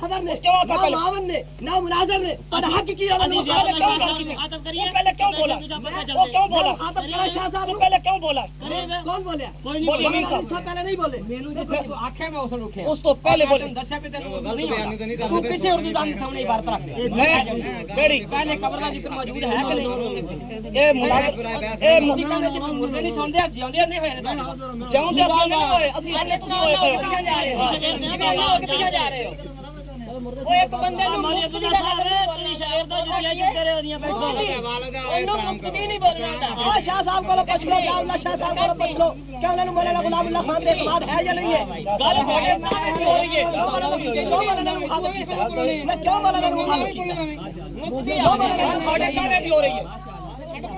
خبر نے معاون نے نہ مناظر نے حق کیا جی کیوں جا رہے ہو؟ وہ ایک بندے نو مفت دی بولنی شاعر دا جڑیا جو کرے اودیاں بیٹھے اینو مفت دی نہیں بولنا ہاں، او شاہ صاحب کو پوچھ لو یا شاہ صاحب کو پوچھ لو۔ کیا انہوں نے مولانا غلام اللہ خان دے اعتماد ہے یا نہیں ہے؟ گل بڑے صاحب ہو رہی ہے؟ کیوں مولانا مخالفت کیوں مولانا مخالفت کیوں مولانا مخالفت ہو رہی ہے؟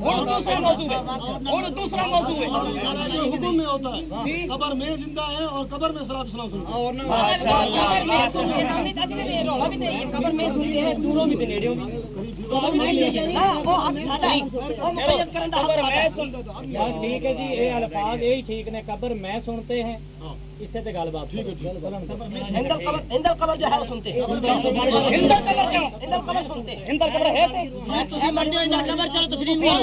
اور دوسرا موضوع ہے۔ اور دوسرا موضوع ہے۔ حکم میں ہوتا ہے۔ قبر میں زندہ ہے اور قبر میں شراب سنا ٹھیک ہے جی یہ الفاظ یہی ٹھیک نے۔ قبر میں سنتے ہیں۔ اسے تے گل بات ٹھیک ہے ہندل قبر ہندل قبر جو ہے سنتے ہندل قبر جو ہندل قبر سنتے ہندل قبر ہے تے تسی من جو ہندل قبر چلو تسلیم نہیں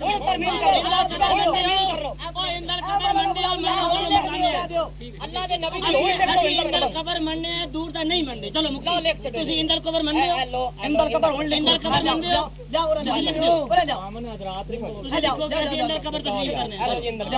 اور ترمیم کرو ہندل قبر منڈی اور میں اور منڈی اللہ دے نبی دی ہندل قبر مننے دور دا نہیں مننے چلو مکاؤ لکھ تے تسی ہندل قبر مننے ہو ہندل قبر ہن ہندل قبر مننے ہو جاؤ اور جاؤ اور جاؤ امن حضرات تسی ہندل قبر تسلیم کرنے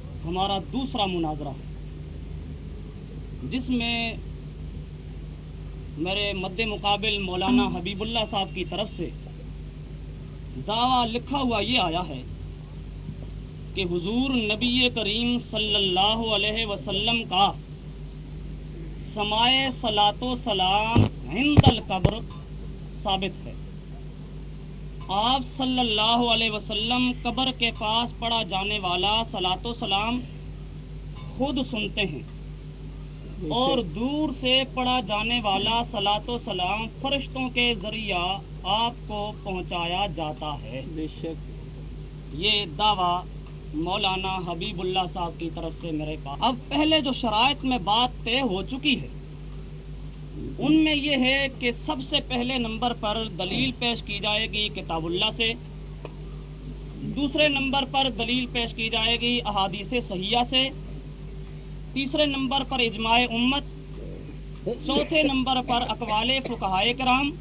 ہمارا دوسرا مناظرہ جس میں میرے مد مقابل مولانا حبیب اللہ صاحب کی طرف سے دعویٰ لکھا ہوا یہ آیا ہے کہ حضور نبی کریم صلی اللہ علیہ وسلم کا سمائے سلاط و سلام ہند القبر ثابت ہے۔ آپ صلی اللہ علیہ وسلم قبر کے پاس پڑھا جانے والا سلاۃ و سلام خود سنتے ہیں۔ اور دور سے پڑھا جانے والا سلاۃ و سلام فرشتوں کے ذریعہ آپ کو پہنچایا جاتا ہے۔ بے شک۔ یہ دعویٰ مولانا حبیب اللہ صاحب کی طرف سے میرے پاس۔ اب پہلے جو شرائط میں بات طے ہو چکی ہے ان میں یہ ہے کہ سب سے پہلے نمبر پر دلیل پیش کی جائے گی کتاب اللہ سے۔ دوسرے نمبر پر دلیل پیش کی جائے گی احادیث صحیحہ سے۔ تیسرے نمبر پر اجماع امت۔ چوتھے نمبر پر اقوال فقہاء کرام۔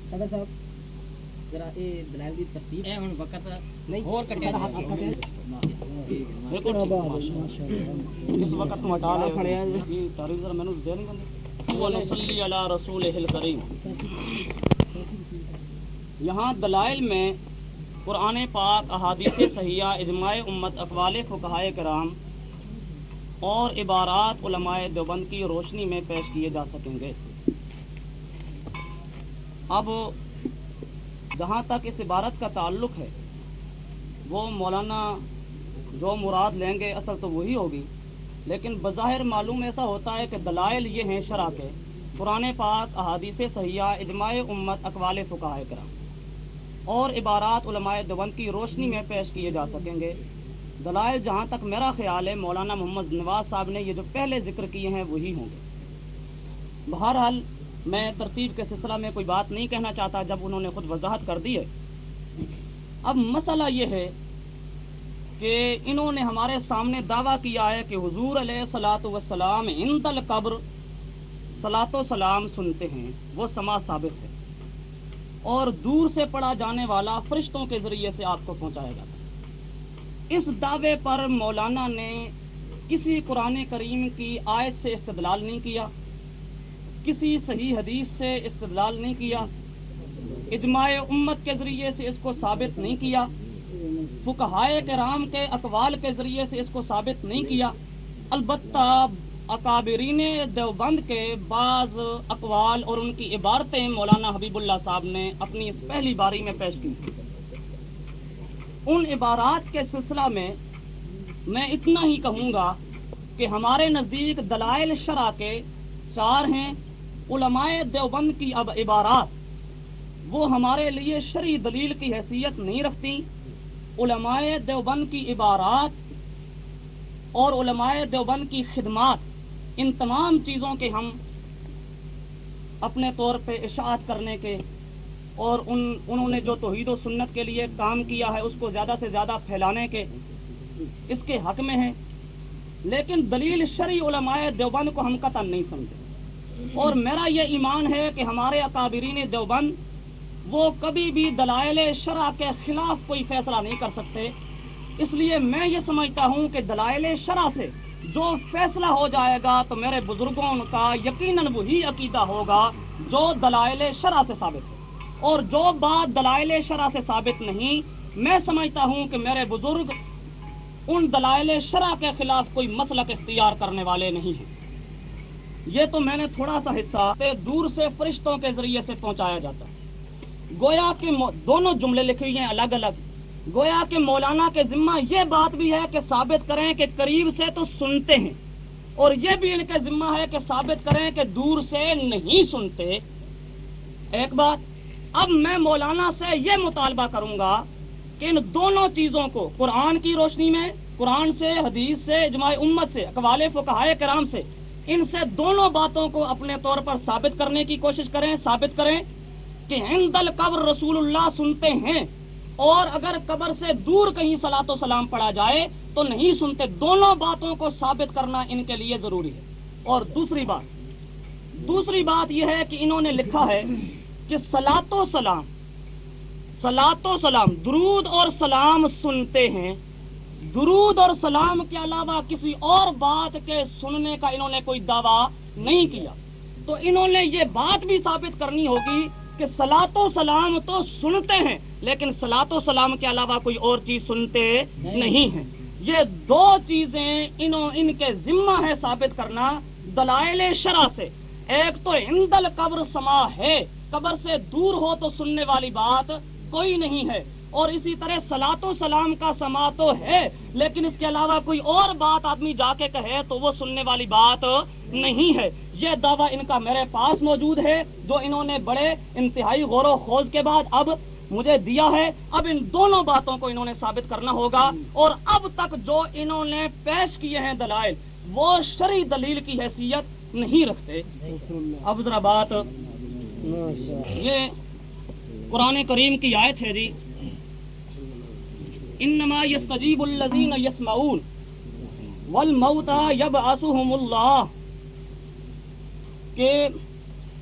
اس وقت مٹالا کھڑے ہیں جی تاریخ ذرا مینو دے نہیں ونصلی علی رسولہ الکریم۔ یہاں دلائل میں قرآن پاک، احادیث صحیحہ، اجماع امت اقوال فقہ کرام اور عبارات علماء دیوبند کی روشنی میں پیش کیے جا سکیں گے۔ اب جہاں تک اس عبارت کا تعلق ہے، وہ مولانا جو مراد لیں گے اصل تو وہی ہوگی۔ لیکن بظاہر معلوم ایسا ہوتا ہے کہ دلائل یہ ہیں شرح کے۔ قرآن پاک، احادیث سیاح اجماع امت، اقوال فکاہ کرام۔ اور عبارات علماء دیوبند کی روشنی میں پیش کیے جا سکیں گے۔ دلائل جہاں تک میرا خیال ہے، مولانا محمد نواز صاحب نے یہ جو پہلے ذکر کیے ہیں، وہی ہوں گے۔ بہرحال، میں ترتیب کے سلسلہ میں کوئی بات نہیں کہنا چاہتا جب انہوں نے خود وضاحت کر دی ہے۔ اب مسئلہ یہ ہے کہ انہوں نے ہمارے سامنے دعویٰ کیا ہے کہ حضور علیہ سلاۃ وسلام ہند القبر سلاۃ و سلام سنتے ہیں، وہ سما ثابت ہے۔ اور دور سے پڑھا جانے والا فرشتوں کے ذریعے سے آپ کو پہنچایا جاتا ہے۔ اس دعوے پر مولانا نے کسی قرآن کریم کی آیت سے استدلال نہیں کیا، کسی صحیح حدیث سے استدلال نہیں کیا، اجماع امت کے ذریعے سے اس کو ثابت نہیں کیا۔ فکہائے کرام کے اقوال کے ذریعے سے اس کو ثابت نہیں کیا۔ البتہ اکابرین دیوبند کے بعض اقوال اور ان کی عبارتیں مولانا حبیب اللہ صاحب نے اپنی اس پہلی باری میں پیش کی۔ ان عبارات کے سلسلہ میں میں اتنا ہی کہوں گا کہ ہمارے نزدیک دلائل شرح کے چار ہیں۔ علماء دیوبند کی اب عبارات، وہ ہمارے لیے شرعی دلیل کی حیثیت نہیں رکھتی۔ علماء دیوبند کی عبارات اور علماء دیوبند کی خدمات، ان تمام چیزوں کے ہم اپنے طور پہ اشاعت کرنے کے اور ان، انہوں نے جو توحید و سنت کے لیے کام کیا ہے، اس کو زیادہ سے زیادہ پھیلانے کے اس کے حق میں ہیں۔ لیکن دلیل شرعی علماء دیوبند کو ہم قطع نہیں سمجھے اور میرا یہ ایمان ہے کہ ہمارے اکابرین دیوبند وہ کبھی بھی دلائل شرع کے خلاف کوئی فیصلہ نہیں کر سکتے۔ اس لیے میں یہ سمجھتا ہوں کہ دلائل شرع سے جو فیصلہ ہو جائے گا تو میرے بزرگوں کا یقیناً وہی عقیدہ ہوگا جو دلائل شرع سے ثابت ہے۔ اور جو بات دلائل شرع سے ثابت نہیں، میں سمجھتا ہوں کہ میرے بزرگ ان دلائل شرع کے خلاف کوئی مسلک اختیار کرنے والے نہیں ہیں۔ یہ تو میں نے تھوڑا سا حصہ دور سے فرشتوں کے ذریعے سے پہنچایا جاتا ہے۔ گویا کے دونوں جملے لکھے ہوئے ہیں الگ الگ۔ گویا کے مولانا کے ذمہ یہ بات بھی ہے کہ ثابت کریں کہ قریب سے تو سنتے ہیں۔ اور یہ بھی ان کے ذمہ ہے کہ ثابت کریں کہ دور سے نہیں سنتے۔ ایک بات، اب میں مولانا سے یہ مطالبہ کروں گا کہ ان دونوں چیزوں کو قرآن کی روشنی میں، قرآن سے، حدیث سے، اجماع امت سے، اقوال فقہائے کرام سے، ان سے دونوں باتوں کو اپنے طور پر ثابت کرنے کی کوشش کریں، ثابت کریں۔ کہ ہند القبر رسول اللہ سنتے ہیں اور اگر قبر سے دور کہیں سلاۃ و سلام پڑا جائے تو نہیں سنتے، دونوں باتوں کو ثابت کرنا ان کے لیے ضروری ہے۔ اور دوسری بات دوسری بات یہ ہے کہ انہوں نے لکھا ہے کہ سلاط و سلام سلاط و سلام، درود اور سلام سنتے ہیں۔ درود اور سلام کے علاوہ کسی اور بات کے سننے کا انہوں نے کوئی دعویٰ نہیں کیا۔ تو انہوں نے یہ بات بھی ثابت کرنی ہوگی کہ سلاط و سلام تو سنتے ہیں، لیکن سلاط و سلام کے علاوہ کوئی اور چیز سنتے نہیں ہیں۔ یہ دو چیزیں انہوں ان کے ذمہ ہے ثابت کرنا دلائل شرح سے۔ ایک تو ہندل قبر سما ہے، قبر سے دور ہو تو سننے والی بات کوئی نہیں ہے۔ اور اسی طرح سلاط و سلام کا سما تو ہے، لیکن اس کے علاوہ کوئی اور بات آدمی جا کے کہے تو وہ سننے والی بات نہیں ہے۔ یہ دعویٰ ان کا میرے پاس موجود ہے جو انہوں نے بڑے انتہائی غور و خوض کے بعد اب مجھے دیا ہے۔ اب ان دونوں باتوں کو انہوں نے ثابت کرنا ہوگا اور اب تک جو انہوں نے پیش کیے ہیں دلائل، وہ شرعی دلیل کی حیثیت نہیں رکھتے۔ اب ذرا بات۔ یہ قرآن کریم کی آیت ہے جی۔ انما یستجیب الذین یسمعون والموتى یبعثهم اللہ۔ کہ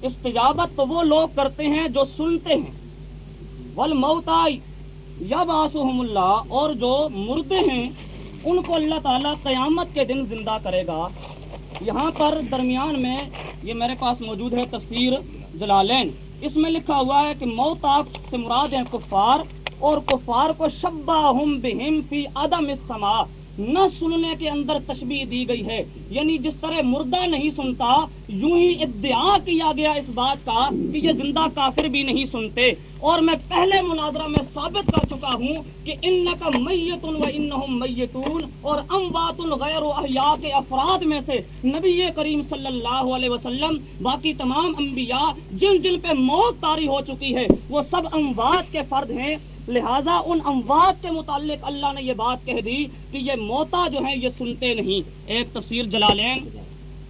استجابت تو وہ لوگ کرتے ہیں جو سنتے ہیں۔ ول یا باسم اللہ اور جو مردے ہیں، ان کو اللہ تعالیٰ قیامت کے دن زندہ کرے گا۔ یہاں پر درمیان میں یہ میرے پاس موجود ہے تفسیر جلالین۔ اس میں لکھا ہوا ہے کہ موتا سے مراد ہیں کفار اور کفار کو شبہ ہم بہم فی عدم السما نہ سننے کے اندر تشبیح دی گئی ہے۔ یعنی جس طرح مردہ نہیں سنتا، یوں ہی ادعا کیا گیا اس بات کا کہ یہ زندہ کافر بھی نہیں سنتے۔ اور میں پہلے مناظرہ میں ثابت کر چکا ہوں کہ ان کا میتن و ان میتون اور اموات الغیر و احیاء کے افراد میں سے نبی کریم صلی اللہ علیہ وسلم، باقی تمام انبیاء، جن جن پہ موت تاری ہو چکی ہے، وہ سب اموات کے فرد ہیں۔ لہذا ان اموات کے متعلق اللہ نے یہ بات کہہ دی کہ یہ موتا جو ہیں یہ سنتے نہیں۔ ایک تفسیر جلالین،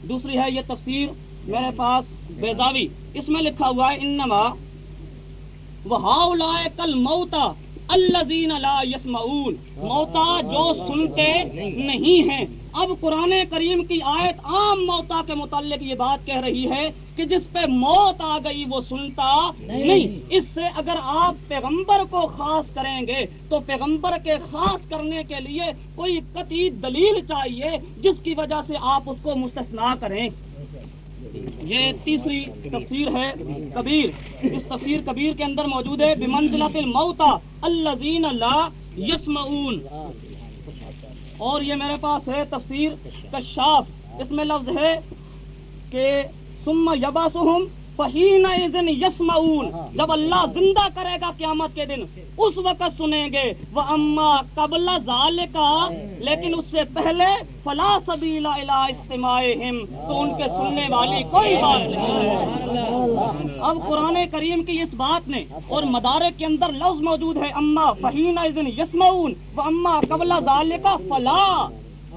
دوسری ہے یہ تفسیر میرے پاس بیزاوی اس میں لکھا ہوا ہے، انما کل موتا اللہ لا یسمعون۔ موتا جو سنتے نہیں ہیں۔ اب قرآن کریم کی آیت عام موتا کے متعلق یہ بات کہہ رہی ہے کہ جس پہ موت آ گئی وہ سنتا نہیں۔ اس سے اگر آپ پیغمبر کو خاص کریں گے تو پیغمبر کے خاص کرنے کے لیے کوئی قطعی دلیل چاہیے جس کی وجہ سے آپ اس کو مستثنا کریں۔ یہ تیسری تفسیر ہے کبیر۔ اس تفسیر کبیر کے اندر موجود ہے بمنزلت الموتا الذین لا یسمعون۔ اور یہ میرے پاس ہے تفسیر کشاف۔ اس میں لفظ ہے کہ ثم یباسہم یسمعون جب اللہ زندہ کرے گا قیامت کے دن اس وقت سنیں گے وہ اما قبل کا لیکن اس سے پہلے فلا سبیل تو ان کے سننے والی کوئی بات نہیں اب قرآن کریم کی اس بات نے اور مدارک کے اندر لفظ موجود ہے اما فہین یسمعون وہ اما قبل کا فلا۔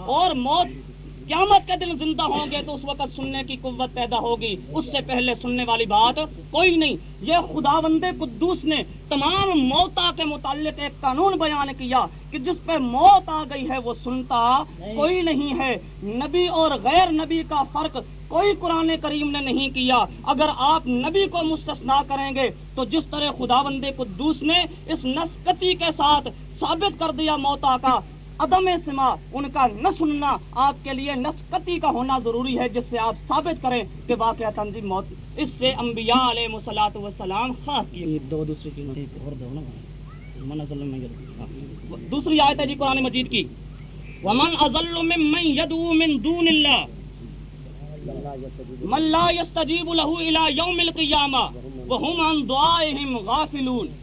اور موت قیامت کے دن زندہ ہوں گے تو اس وقت سننے کی قوت پیدا ہوگی۔ اس سے پہلے سننے والی بات کوئی نہیں۔ یہ خدا بندے قدوس نے تمام موتا کے متعلق ایک قانون بیان کیا کہ جس پہ موت آ گئی ہے، وہ سنتا کوئی نہیں ہے۔ نبی اور غیر نبی کا فرق کوئی قرآن کریم نے نہیں کیا۔ اگر آپ نبی کو مستثنا کریں گے تو جس طرح خدا بندے قدوس نے اس نسکتی کے ساتھ ثابت کر دیا موتا کا عدم سما ان کا نہ سننا آپ کے لیے نسکتی کا ہونا ضروری ہے جس سے آپ ثابت کریں کہ واقعہ تنظیم موت اس سے انبیاء علیہ مسلاط وسلام خاص کیے۔ دو دوسری دوسری آیت ہے جی قرآن مجید کی۔ ومن ازل ممن يدعو من دون الله من لا يستجيب له الى يوم القيامه وهم عن دعائهم غافلون۔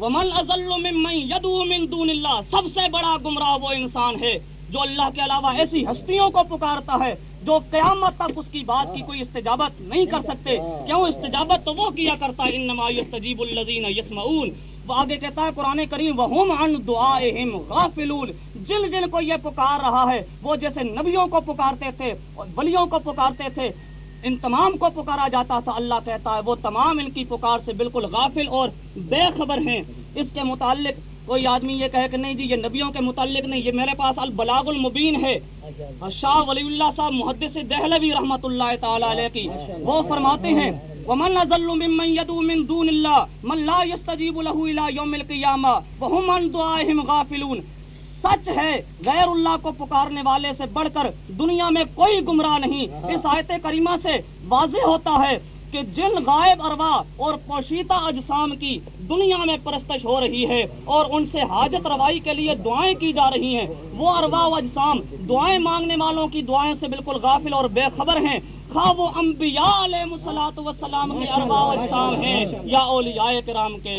ومن ازل ممن يدعو من دون اللہ، سب سے بڑا گمراہ وہ انسان ہے جو اللہ کے علاوہ ایسی ہستیوں کو پکارتا ہے جو قیامت تک اس کی بات کی کوئی استجابت نہیں کر سکتے۔ کیوں استجابت تو وہ کیا کرتا ہے؟ انما یستجیب الذین یسمعون۔ وہ آگے کہتا ہے قرآن کریم، وہم عن دعائہم غافلون۔ جن جن کو یہ پکار رہا ہے، وہ جیسے نبیوں کو پکارتے تھے اور ولیوں کو پکارتے تھے ان تمام کو پکارا جاتا تھا، اللہ کہتا ہے، وہ تمام ان کی پکار سے بالکل غافل اور بے خبر ہیں۔ اس کے متعلق کوئی آدمی یہ کہے کہ نہیں جی یہ نبیوں کے متعلق نہیں، یہ میرے پاس البلاغ المبین ہے۔ شاہ ولی اللہ صاحب محدث دہلوی رحمت اللہ تعالی علیہ کی، وہ فرماتے ہیں، ومن ازل ممن يدعو من دون الله من لا يستجيب له الى يوم القيامه وهم عن دعائهم غافلون۔ سچ ہے غیر اللہ کو پکارنے والے سے بڑھ کر دنیا میں کوئی گمراہ نہیں۔ اس آیت کریمہ سے واضح ہوتا ہے کہ جن غائب اروا اور پوشیدہ اجسام کی دنیا میں پرستش ہو رہی ہے اور ان سے حاجت روائی کے لیے دعائیں کی جا رہی ہیں، وہ اروا و اجسام دعائیں مانگنے والوں کی دعائیں سے بالکل غافل اور بے خبر ہیں۔ خواہ وہ انبیاء علیہ مسلاط وسلام کے اروا و اجسام ہیں یا اولیاء کرام کے۔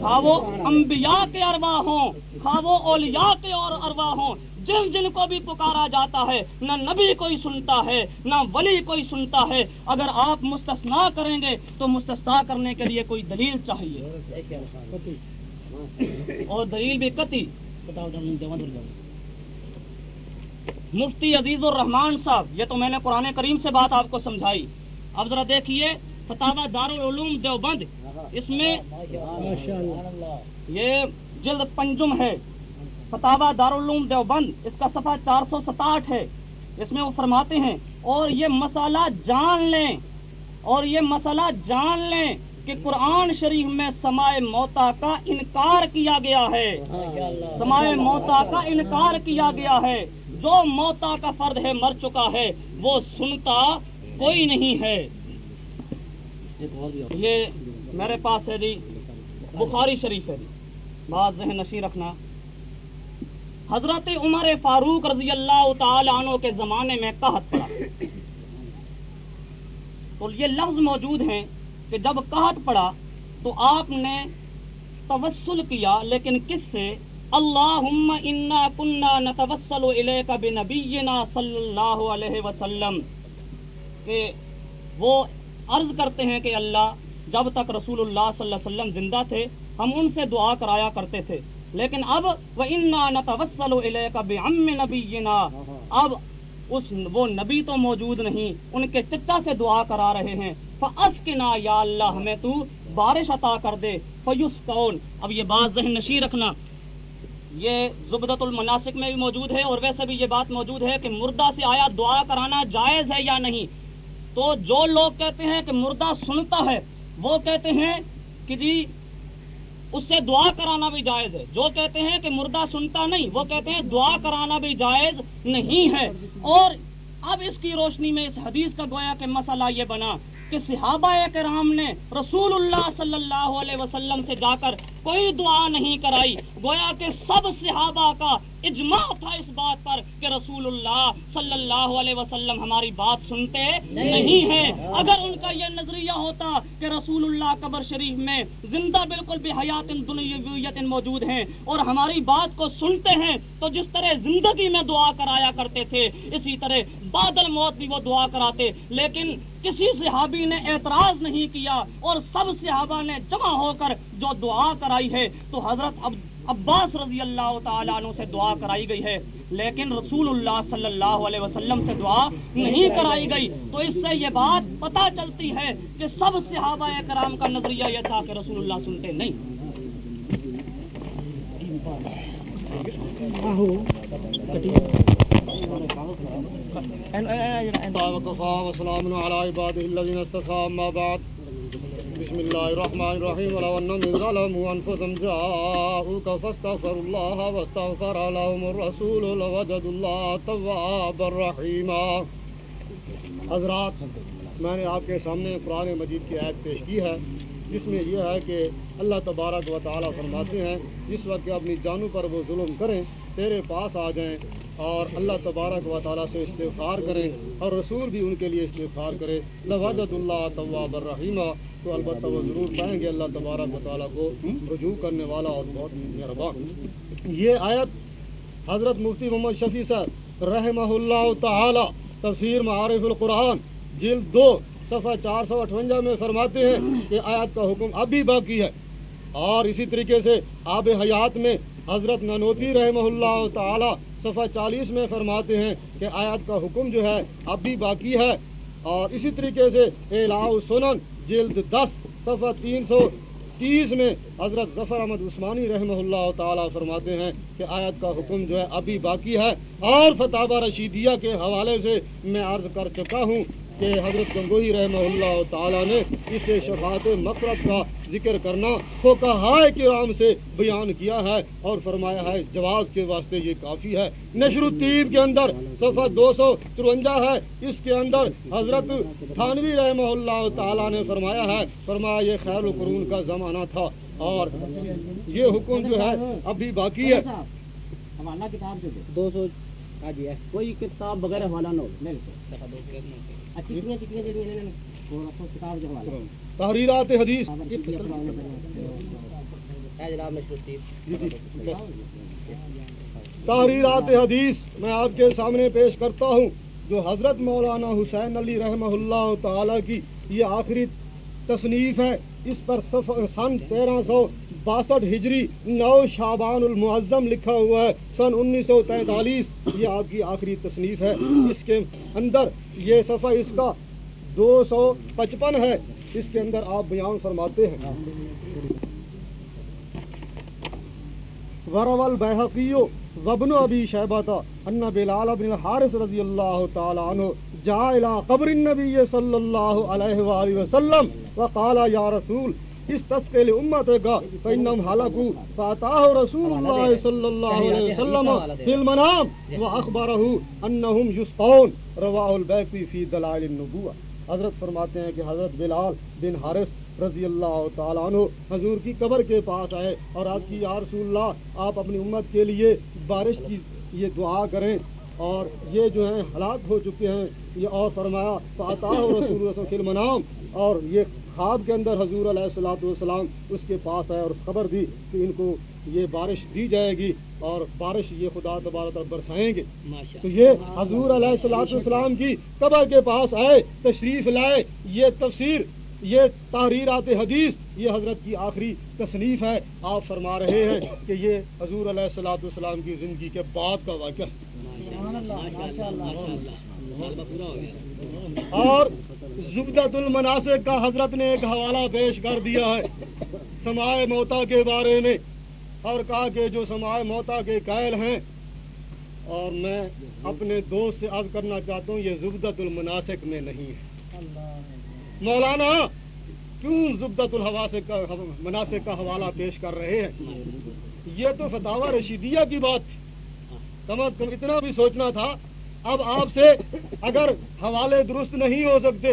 خواہ وہ انبیاء کے اروا ہوں، خواہ وہ اولیاء کے اور اروا ہوں جن جن کو بھی پکارا جاتا ہے، نہ نبی کوئی سنتا ہے، نہ ولی کوئی سنتا ہے۔ اگر آپ مستثنا کریں گے، تو مستثنا کرنے کے لیے کوئی دلیل چاہیے۔ اور دلیل بھی کتی مفتی عزیز الرحمان صاحب، یہ تو میں نے قرآن کریم سے بات آپ کو سمجھائی۔ اب ذرا دیکھیے فتح دارالعلوم دیوبند۔ اس میں یہ جلد پنجم ہے۔ فتح دارالعلوم دیوبند، اس کا صفحہ چار سو ستاٹھ ہے۔ اس میں وہ فرماتے ہیں، اور یہ مسئلہ جان لیں۔ اور یہ مسئلہ جان لیں کہ قرآن شریف میں سمائے موتا کا انکار کیا گیا ہے۔ سمائے موتا کا انکار کیا گیا ہے۔ جو موتا کا فرد ہے، مر چکا ہے، وہ سنتا کوئی نہیں ہے۔ یہ میرے پاس ہے جی بخاری شریف ہے جی۔ بات ذہن نشی رکھنا۔ حضرت عمر فاروق رضی اللہ تعالی عنہ کے زمانے میں قحط پڑا۔ تو یہ لفظ موجود ہیں کہ جب قحط پڑا تو آپ نے توسل کیا، لیکن کس سے؟ اللہم انا کننا نتوسل الیک بنبینا صلی اللہ علیہ وسلم۔ کہ وہ عرض کرتے ہیں کہ اللہ، جب تک رسول اللہ صلی اللہ علیہ وسلم زندہ تھے، ہم ان سے دعا کرایا کرتے تھے۔ لیکن اب وہ انا نتوسل الیک بعم نبینا اب اس وہ نبی تو موجود نہیں، ان کے چچا سے دعا کرا رہے ہیں۔ فاسکنا یا اللہ، ہمیں تو بارش عطا کر دے۔ فیس کون اب یہ بات ذہن نشی رکھنا۔ یہ زبدت المناسک میں بھی موجود ہے اور ویسے بھی یہ بات موجود ہے کہ مردہ سے آیا دعا کرانا جائز ہے یا نہیں۔ تو جو لوگ کہتے ہیں کہ مردہ سنتا ہے، وہ کہتے ہیں کہ جی اس سے دعا کرانا بھی جائز ہے۔ جو کہتے ہیں کہ مردہ سنتا نہیں، وہ کہتے ہیں دعا کرانا بھی جائز نہیں ہے۔ اور اب اس کی روشنی میں اس حدیث کا گویا کہ مسئلہ یہ بنا کہ صحابہ کرام نے رسول اللہ صلی اللہ علیہ وسلم سے جا کر کوئی دعا نہیں کرائی۔ گویا کہ سب صحابہ کا اجماع تھا اس بات پر کہ رسول اللہ صلی اللہ علیہ وسلم ہماری بات سنتے نہیں۔ ہیں۔ اگر ان کا یہ نظریہ ہوتا کہ رسول اللہ قبر شریف میں زندہ بالکل بے حیات دنیاویت موجود ہیں اور ہماری بات کو سنتے ہیں تو جس طرح زندگی میں دعا کرایا کرتے تھے اسی طرح بادل موت بھی وہ دعا کراتے۔ لیکن کسی صحابی نے اعتراض نہیں کیا اور سب صحابہ نے جمع ہو کر جو دعا کرائی ہے تو حضرت عباس رضی اللہ تعالیٰ عنہ سے دعا کرائی گئی ہے لیکن رسول اللہ صلی اللہ علیہ وسلم سے دعا نہیں کرائی گئی۔ تو اس سے یہ بات پتا چلتی ہے کہ سب صحابہ کرام کا نظریہ یہ تھا کہ رسول اللہ سنتے نہیں۔ بسم الله الرحمن الرحيم. ولو أنهم ظلموا أنفسهم، جاءوك فاستغفروا الله واستغفر لهم الرسول لوجدوا الله توابا رحيما. حضرات، میں نے آپ کے سامنے قرآن مجید کی عید پیش کی ہے، جس میں یہ ہے کہ اللہ تبارک و تعالیٰ فرماتے ہیں، جس وقت اپنی جانوں پر وہ ظلم کریں، تیرے پاس آ جائیں اور اللہ تبارک و تعالیٰ سے استغفار کریں اور رسول بھی ان کے لیے استغفار کرے لواجت اللہ طواب الرحیمہ تو البتہ وہ ضرور پائیں گے اللہ تبارک و تعالیٰ کو رجوع کرنے والا اور بہت مہربان یہ آیت حضرت مفتی محمد شفیع صاحب رحمہ اللہ تعالی تفسیر معارف القرآن جلد دو، صفحہ چار سو اٹھونجا میں فرماتے ہیں کہ آیات کا حکم اب بھی باقی ہے۔ اور اسی طریقے سے آب حیات میں حضرت ننوتی رحمہ اللہ تعالی صفحہ چالیس میں فرماتے ہیں کہ آیات کا حکم جو ہے اب بھی باقی ہے۔ اور اسی طریقے سے سنن جلد دس، صفحہ تین سو تیس میں حضرت ظفر احمد عثمانی رحمہ اللہ تعالیٰ فرماتے ہیں کہ آیت کا حکم جو ہے ابھی باقی ہے اور فتح رشیدیہ کے حوالے سے میں عرض کر چکا ہوں کہ حضرت گنگوئی رحمہ اللہ تعالیٰ نے اس شفاعت مفرت کا ذکر کرنا کو کہا کرام سے بیان کیا ہے اور فرمایا ہے جواز کے واسطے یہ کافی ہے۔ نشر الطیب کے اندر صفحہ دو سو ترونجا ہے۔ اس کے اندر حضرت تھانوی رحمہ اللہ تعالیٰ نے فرمایا ہے، فرمایا یہ خیر القرون کا زمانہ تھا اور یہ حکم جو ہے ابھی باقی ہے۔ دو سو ہاں جی، کوئی کتاب وغیرہ حوالہ نہ تحریرات حدیث۔ تحریرات حدیث میں آپ کے سامنے پیش کرتا ہوں جو حضرت مولانا حسین علی رحمہ اللہ تعالی کی یہ آخری تصنیف ہے۔ اس پر سن تیرہ سو باسٹھ ہجری نو شابان المعظم لکھا ہوا ہے، سن انیس سو تینتالیس. یہ آپ کی آخری تصنیف ہے۔ اس کے اندر یہ صفحہ اس کا دو سو پچپن ہے۔ اس کے اندر آپ بیان فرماتے ہیں۔ ورول بحقیو وبن ابی شہبتا ان بلال بن حارث رضی اللہ تعالی عنہ جا الى قبر النبی صلی اللہ علیہ وآلہ وسلم وقال یا رسول اس تسقیل امت کا فإنهم حلقوا فاتاه رسول الله صلى الله عليه وسلم في المنام واخبره انهم يسقون رواه البيهقي في دلائل النبوة حضرت فرماتے ہیں کہ حضرت بلال بن حارث رضی اللہ تعالیٰ عنہ حضور کی قبر کے پاس آئے اور آپ کی یا رسول اللہ آپ اپنی امت کے لیے بارش کی یہ دعا کریں۔ اور یہ جو ہیں ہلاک ہو چکے ہیں یہ اور فرمایا فاطا رسول فلم نام اور یہ خواب کے اندر حضور علیہ السلاۃ والسلام اس کے پاس آئے اور خبر دی کہ ان کو یہ بارش دی جائے گی اور بارش یہ خدا تبارک برسائیں گے۔ تو یہ حضور علیہ السلاۃ والسلام کی قبر کے پاس آئے تشریف لائے یہ تفسیر یہ تحریرات حدیث یہ حضرت کی آخری تصنیف ہے۔ آپ فرما رہے ہیں کہ یہ حضور علیہ السلاۃ والسلام کی زندگی کے بعد کا واقعہ۔ اور زبدت المناسب کا حضرت نے ایک حوالہ پیش کر دیا ہے۔ سمائے موتا کے بارے میں اور کہا کہ جو سمائے موتا کے قائل ہیں، اور میں اپنے دوست سے عرض کرنا چاہتا ہوں، یہ زبدت المناسب میں نہیں ہے۔ مولانا، کیوں زبدت الحواسق کا، مناسب کا حوالہ پیش کر رہے ہیں؟ یہ تو فتح رشیدیہ کی بات تھی۔ کم از کم اتنا بھی سوچنا تھا۔ اب آپ سے اگر حوالے درست نہیں ہو سکتے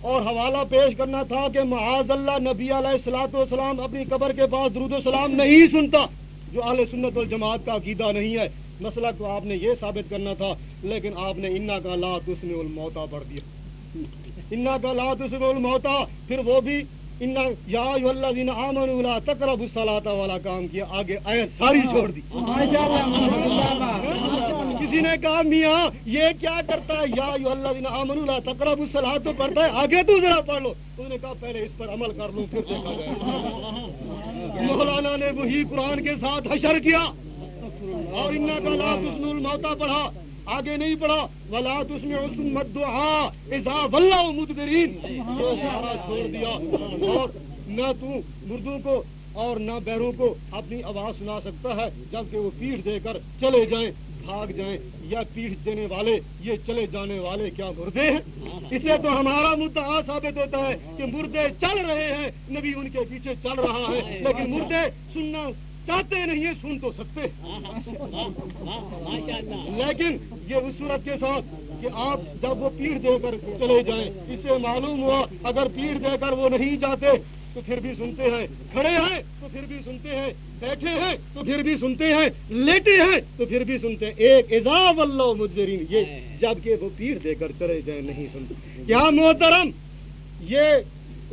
اور حوالہ پیش کرنا تھا کہ معاذ اللہ نبی علیہ السلاۃ والسلام اپنی قبر کے پاس درود السلام نہیں سنتا، جو اہل سنت الجماعت کا عقیدہ نہیں ہے۔ مسئلہ تو آپ نے یہ ثابت کرنا تھا، لیکن آپ نے انا کا لات اس نے الموتا پڑھ دیا۔ انا کا لات اس نے الموتا پھر وہ بھی یا اللہ تقرب الصلاۃ والا کام کیا آگے آئے ساری چھوڑ دی۔ کسی نے کہا میاں یہ کیا کرتا ہے؟ یا اللہ امن اللہ تقرب الصلاۃ تو پڑھتا ہے آگے تو ذرا پڑھ لو۔ تو نے کہا پہلے اس پر عمل کر لوں پھر دیکھا جائے۔ مولانا نے وہی قرآن کے ساتھ حشر کیا۔ اور انا کا لا حسن الموتا پڑھا۔ آگے نہیں پڑھا ولا اس میں مت دعا ولہ مدبرین چھوڑ دیا۔ اور نہ تو مردوں کو اور نہ بیروں کو اپنی آواز سنا سکتا ہے، جبکہ وہ پیٹھ دے کر چلے جائیں، بھاگ جائیں یا پیٹھ دینے والے، یہ چلے جانے والے کیا مردے ہیں؟ اسے تو ہمارا مدعا ثابت ہوتا ہے کہ مردے چل رہے ہیں۔ نبی ان کے پیچھے چل رہا ہے، لیکن مردے سننا چاہتے نہیں ہیں، سن تو سکتے لیکن یہ اس صورت کے ساتھ کہ آپ جب وہ پیڑ دے کر چلے جائیں اسے معلوم ہوا اگر پیڑ دے کر وہ نہیں جاتے، تو پھر بھی سنتے ہیں۔ کھڑے ہیں تو پھر بھی سنتے ہیں، بیٹھے ہیں تو پھر بھی سنتے ہیں، لیٹے ہیں تو پھر بھی سنتے ہیں۔ ایک ایزاب اللہ مجرین یہ جبکہ وہ پیڑ دے کر چلے جائیں، نہیں سنتے۔ کیا محترم، یہ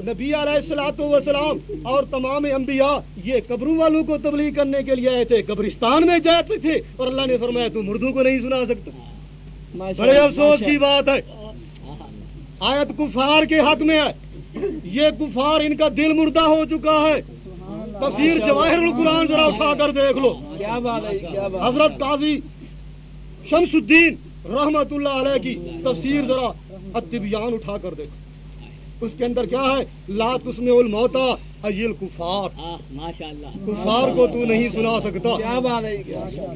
نبی علیہ السلاط وسلام اور تمام انبیاء یہ قبروں والوں کو تبلیغ کرنے کے لیے آئے تھے قبرستان میں جاتے تھے اور اللہ نے فرمایا تو مردوں کو نہیں سنا سکتا۔ بڑے افسوس کی بات ہے۔ آیت کفار کے حق میں ہے۔ یہ کفار ان کا دل مردہ ہو چکا ہے۔ تفسیر جواہر القرآن ذرا اٹھا کر دیکھ لو۔ حضرت قاضی شمس الدین رحمت اللہ علیہ کی تفسیر ذرا اتبیان اٹھا کر دیکھو۔ اس کے اندر کیا ہے؟ لات اس میں الموتا کفار۔ کفار کو تو نہیں سنا سکتا۔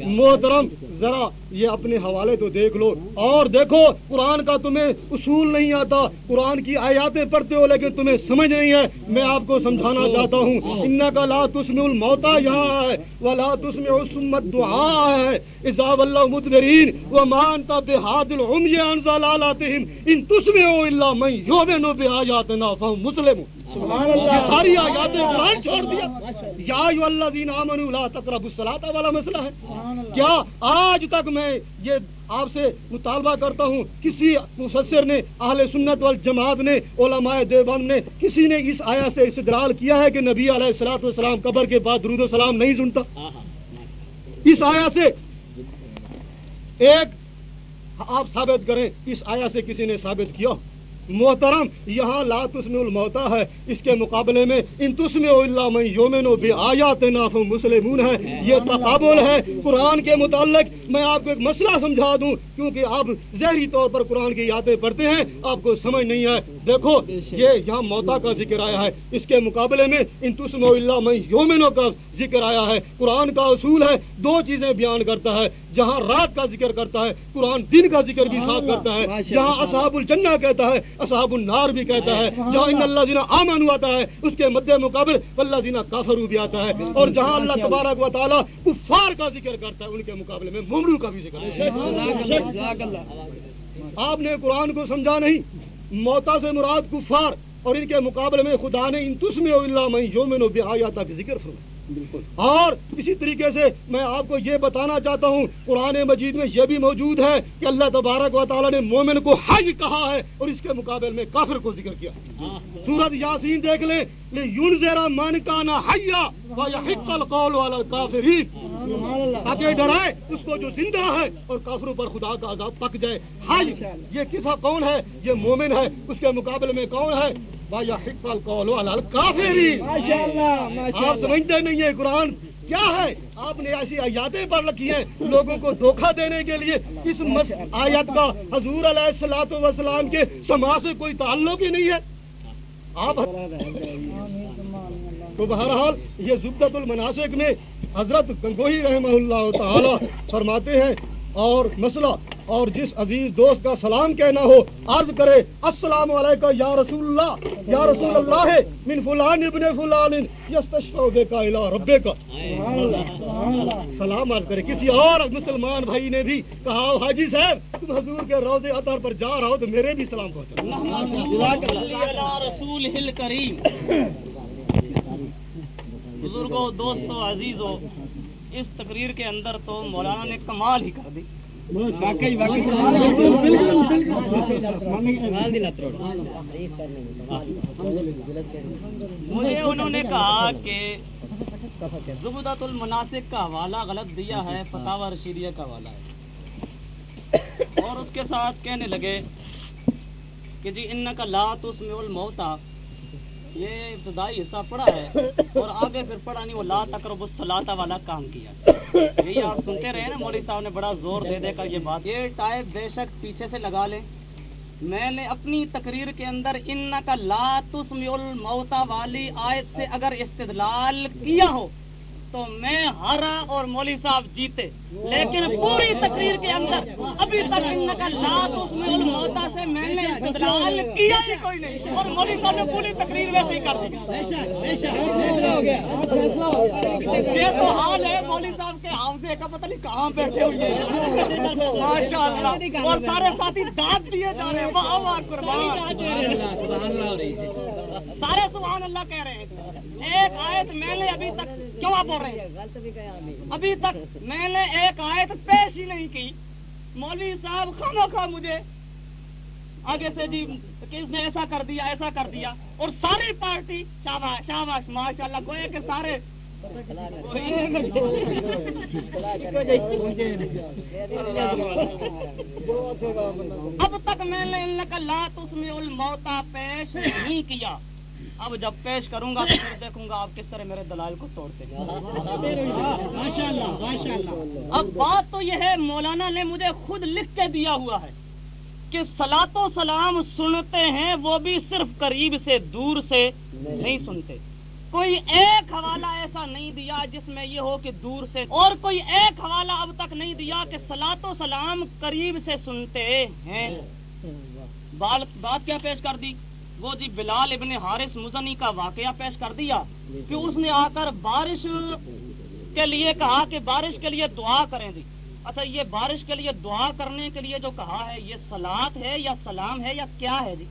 محترم ذرا یہ اپنے حوالے تو دیکھ لو۔ اور دیکھو قرآن کا تمہیں اصول نہیں آتا۔ قرآن کی آیاتیں پڑھتے ہو لیکن تمہیں سمجھ نہیں ہے۔ میں آپ کو سمجھانا چاہتا ہوں۔ ان کا لات اس میں الموتا یہاں ہے۔ وہ لات اس میں اسمت دعا ہے۔ اضاف اللہ مدرین وہ مانتا بے حادل ان تسمے ہو اللہ میں یوم بے آیات نا مسلم۔ ساری آیات قرآن چھوڑ دیا. یا یو اللہ دین آمن لا تقرب الصلاۃ والا مسئلہ ہے کیا آج تک میں یہ آپ سے مطالبہ کرتا ہوں کسی مفسر نے اہل سنت والجماعت نے علماء دیوبند نے کسی نے اس آیا سے استدلال کیا ہے کہ نبی علیہ السلاۃ والسلام قبر کے بعد درود السلام نہیں سنتا؟ اس آیا سے ایک آپ ثابت کریں اس آیا سے کسی نے ثابت کیا؟ محترم، یہاں لا تسم الموتا ہے۔ اس کے مقابلے میں ان تسم اللہ میں یومن و بے آیات ناف مسلمون ہے۔ یہ تقابل ہے۔ قرآن کے متعلق میں آپ کو ایک مسئلہ سمجھا دوں، کیونکہ آپ ظہری طور پر قرآن کی یادیں پڑھتے ہیں، آپ کو سمجھ نہیں ہے۔ دیکھو، یہ یہاں موتا کا ذکر آیا ہے۔ اس کے مقابلے میں ان تسم اللہ میں یومنوں کا ذکر آیا ہے۔ قرآن کا اصول ہے، دو چیزیں بیان کرتا ہے۔ جہاں رات کا ذکر کرتا ہے قرآن دن کا ذکر بھی ساتھ کرتا ہے جہاں اصحاب الجنہ کہتا ہے اصحاب النار بھی کہتا ہے جہاں ان اللہ دینا آمن آتا ہے اس کے مد مقابل اللہ دینا کافرو بھی آتا ہے اور جہاں اللہ تبارک و تعالیٰ کفار کا ذکر کرتا ہے ان کے مقابلے میں ممرو کا بھی ذکر آپ نے قرآن کو سمجھا نہیں موتا سے مراد کفار اور ان کے مقابلے میں خدا نے ان تسم اللہ میں یومن و بحایا تک ذکر فرمایا اور اسی طریقے سے میں آپ کو یہ بتانا چاہتا ہوں قرآن مجید میں یہ بھی موجود ہے کہ اللہ تبارک و تعالیٰ نے مومن کو حج کہا ہے اور اس کے مقابلے میں کافر کو ذکر کیا۔ سورت یاسین دیکھ لیں یون زیرا من کا نا حیا قول والا کافری تاکہ ڈرائے اس کو جو زندہ ہے اور کافروں پر خدا کا عذاب پک جائے۔ حج یہ کسا کون ہے؟ یہ مومن ہے اس کے مقابلے میں کون ہے؟ آپ سمجھتے نہیں ہے قرآن۔ کیا ہے؟ آپ نے ایسی آیاتیں پڑھ رکھی ہیں لوگوں کو دھوکہ دینے کے لیے۔ اس آیت کا حضور علیہ السلاط وسلام کے سماج سے کوئی تعلق ہی نہیں ہے۔ آپ تو بہرحال یہ زبدت المناسک میں حضرت گنگوہی رحمہ اللہ تعالی فرماتے ہیں اور مسئلہ اور جس عزیز دوست کا سلام کہنا ہو، عرض کرے، السلام علیکم یا رسول اللہ، یا رسول اللہ، من فلان ابن فلان بے کا الہ ربے کا سلام عرض کرے، کسی اور مسلمان بھائی نے بھی کہا حاجی صاحب، تم حضور کے روزے اطہر پر جا رہا ہو تو میرے بھی سلام پہنچا۔ رسول کریم۔ بزرگوں، دوستوں، عزیزوں، اس تقریر کے اندر تو مولانا نے کمال ہی کر دی۔ مجھے انہوں نے کہا کہ زبدت المناسک کا حوالہ غلط دیا ہے فتح رشیدیہ کا حوالہ ہے۔ اور اس کے ساتھ کہنے لگے کہ جی ان کا لات اس میں الموتا یہ ابتدائی حصہ پڑا ہے اور آگے پھر پڑا نہیں، وہ لا تقرب الصلاۃ والا کام کیا۔ یہی آپ سنتے رہے نا، مولوی صاحب نے بڑا زور دے دے کر یہ بات۔ یہ ٹائپ بے شک پیچھے سے لگا لیں۔ میں نے اپنی تقریر کے اندر ان کا لا تسمی الموتا والی آیت سے اگر استدلال کیا ہو تو میں ہارا اور مولوی صاحب جیتے۔ لیکن پوری تقریر کے اندر ابھی تک ان کا لات اس میں موتا سے میں نے استدلال کیا ہی کوئی نہیں۔ اور مولوی صاحب نے پوری تقریر ویسے ہی کر دی۔ یہ تو حال ہے، مولوی صاحب کے حافظے کا پتہ نہیں کہاں بیٹھے ہوئے ہیں۔ ماشاء اللہ اور سارے ساتھی دانت دیے جا رہے ہیں۔ واہ واہ، قربان۔ سارے سبحان اللہ کہہ رہے ہیں۔ ایک آیت میں نے ابھی تک کیوں آپ بول رہے ہیں؟ ابھی تک میں نے ایک آیت پیش ہی نہیں کی۔ مولوی صاحب خامو خواہ مجھے آگے سے جی کس نے ایسا کر دیا، ایسا کر دیا۔ اور ساری پارٹی شاباش شاباش ماشاء اللہ گوئے کہ سارے اب تک میں نے ان کا لات اس میں الموتا پیش نہیں کیا۔ اب جب پیش کروں گا تو پھر دیکھوں گا آپ کس طرح میرے دلائل کو توڑتے اب بات تو یہ ہے مولانا نے مجھے خود لکھ کے دیا ہوا ہے کہ سلاط و سلام سنتے ہیں وہ بھی صرف قریب سے دور سے نہیں سنتے۔ کوئی ایک حوالہ ایسا نہیں دیا جس میں یہ ہو کہ دور سے اور کوئی ایک حوالہ اب تک نہیں دیا کہ سلاط و سلام قریب سے سنتے ہیں۔ بات کیا پیش کر دی؟ وہ جی بلال ابن حارث مزنی کا واقعہ پیش کر دیا کہ اس نے آ کر بارش کے لیے کہا کہ بارش کے لیے دعا کریں جی اچھا یہ بارش کے لیے دعا کرنے کے لیے جو کہا ہے، یہ سلاد ہے یا سلام ہے یا کیا ہے جی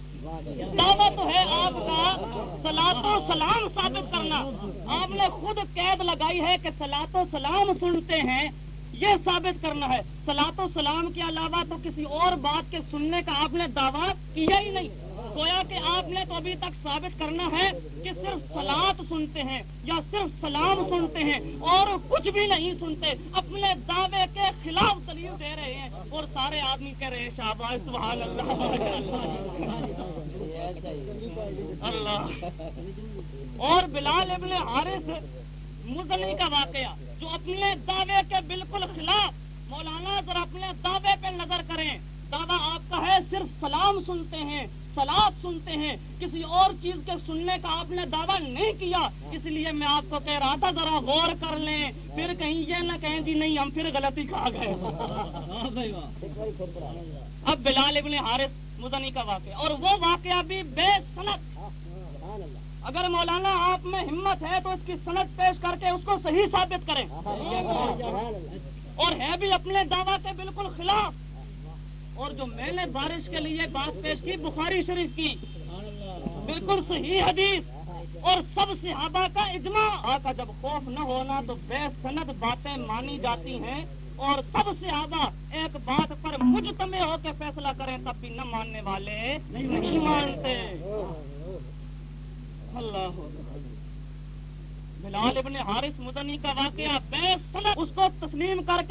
دعوت تو ہے آپ کا سلاد و سلام ثابت کرنا۔ آپ نے خود قید لگائی ہے کہ سلاد و سلام سنتے ہیں، یہ ثابت کرنا ہے۔ سلاط و سلام کے علاوہ تو کسی اور بات کے سننے کا آپ نے دعویٰ کیا ہی نہیں۔ گویا کہ آپ نے تو ابھی تک ثابت کرنا ہے کہ صرف سلاد سنتے ہیں یا صرف سلام سنتے ہیں اور کچھ بھی نہیں سنتے، اپنے دعوے کے خلاف دلیل دے رہے ہیں اور سارے آدمی کہہ رہے ہیں شہباز سبحان اللہ اللہ۔ اور بلال ابن حارث، مزنی کا واقعہ، جو اپنے دعوے کے بالکل خلاف، مولانا ذرا اپنے دعوے پہ نظر کریں۔ دعویٰ آپ کا ہے، صرف سلام سنتے ہیں۔ سلاد سنتے ہیں، کسی اور چیز کے سننے کا آپ نے دعویٰ نہیں کیا، اس لیے میں آپ کو کہہ رہا تھا، ذرا غور کر لیں۔ پھر کہیں یہ نہ کہیں جی نہیں، ہم پھر غلطی کھا گئے۔ اب بلال ابن حارث مدنی کا واقعہ، اور وہ واقعہ بھی بے صنعت اگر مولانا آپ میں ہمت ہے تو اس کی صنعت پیش کر کے اس کو صحیح ثابت کریں۔ اور ہے بھی اپنے دعویٰ کے بالکل خلاف۔ اور جو میں نے بارش کے لیے بات پیش کی، بخاری شریف کی۔ بالکل صحیح حدیث۔ اور سب صحابہ کا اجماع۔ آقا، جب خوف نہ ہونا تو بے سند باتیں مانی جاتی ہیں۔ اور سب صحابہ ایک بات پر مجتمع ہو کے فیصلہ کریں تب بھی نہ ماننے والے نہیں مانتے۔ اللہ بلال ابن حارث مدنی کا واقعہ بے سند۔ اس کو تسلیم کر کے